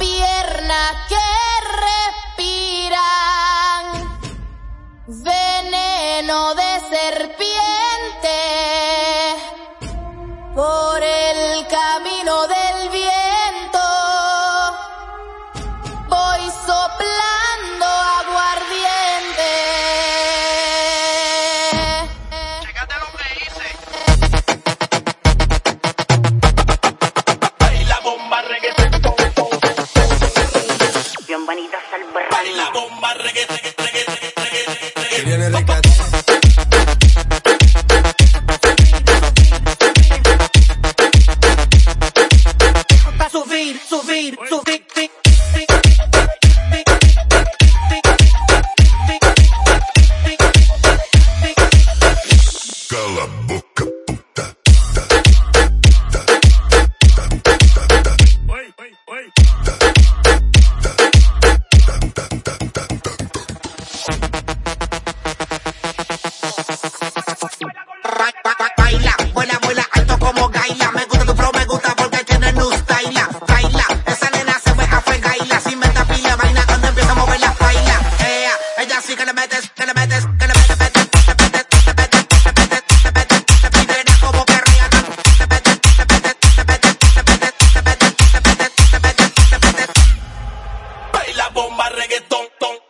piernas que respiran. Veneno de serpiente por el camino del bienvenidas al barrio. la bomba, reggae, reggae, reggae, reggae, reggae. Subir, subir, subir, subir. así que le metes, que le metes, que le metes. Baila bomba, reggaetón, ton.